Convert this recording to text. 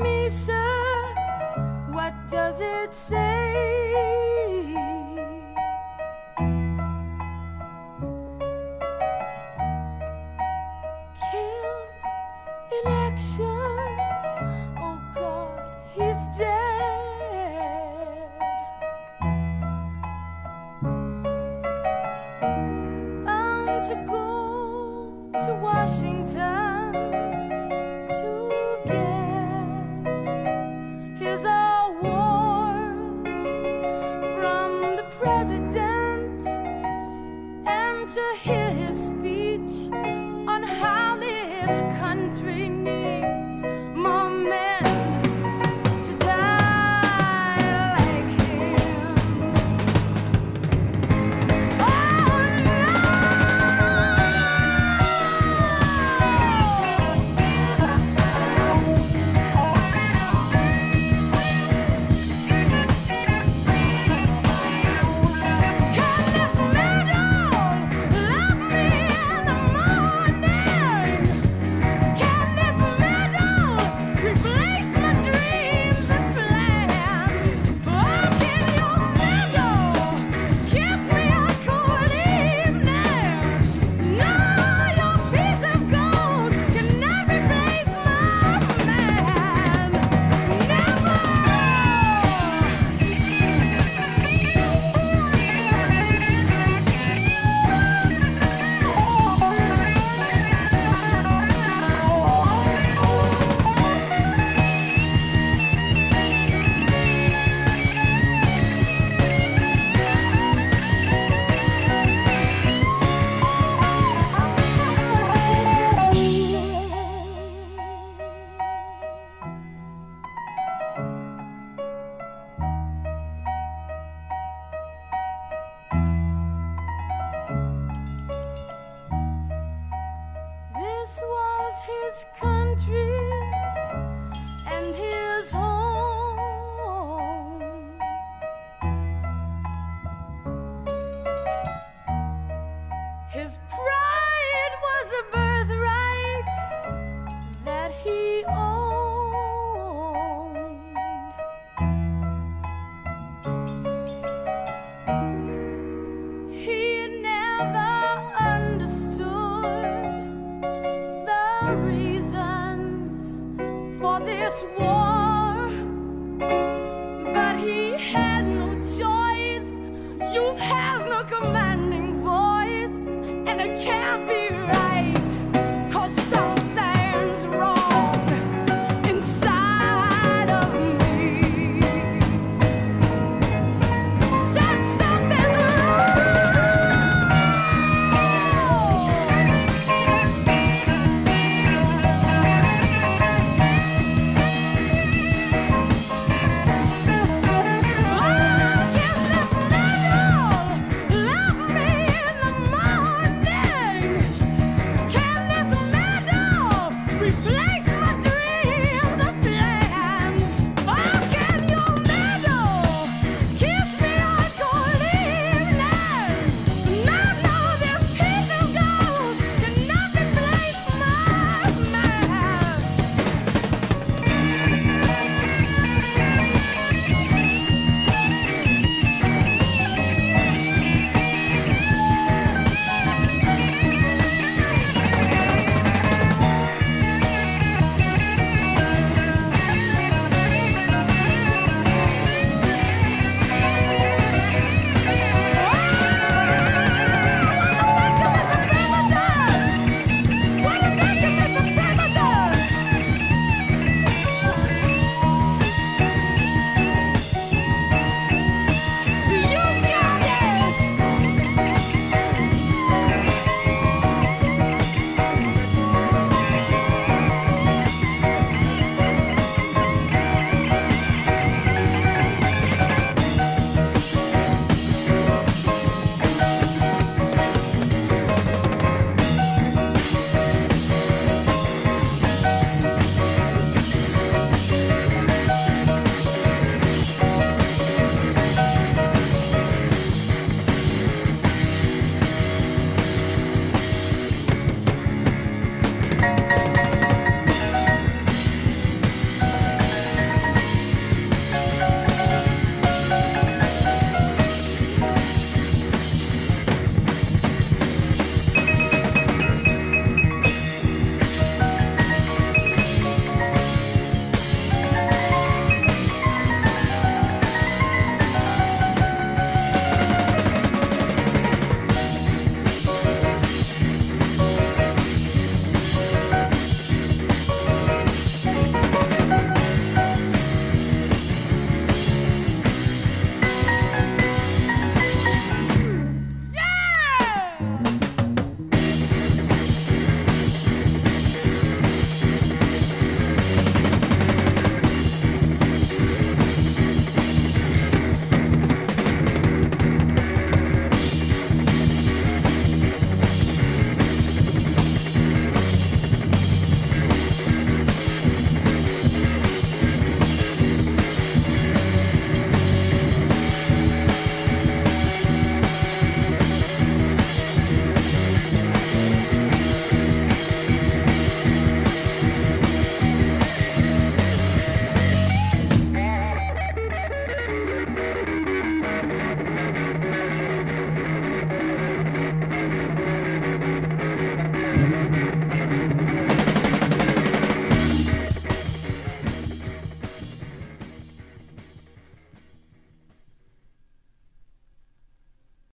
me, sir? What does it say? Killed in action. Oh God, he's dead. I'm to go to Washington. was coming. this war, but he had no choice. Youth has no command.